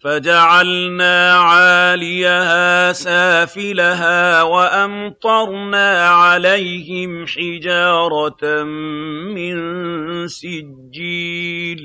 فَجَعَلْنَا عَالِيَهَا سَافِلَهَا وَأَمْطَرْنَا عَلَيْهِمْ حِجَارَةً مِّن سِجِّيلٍ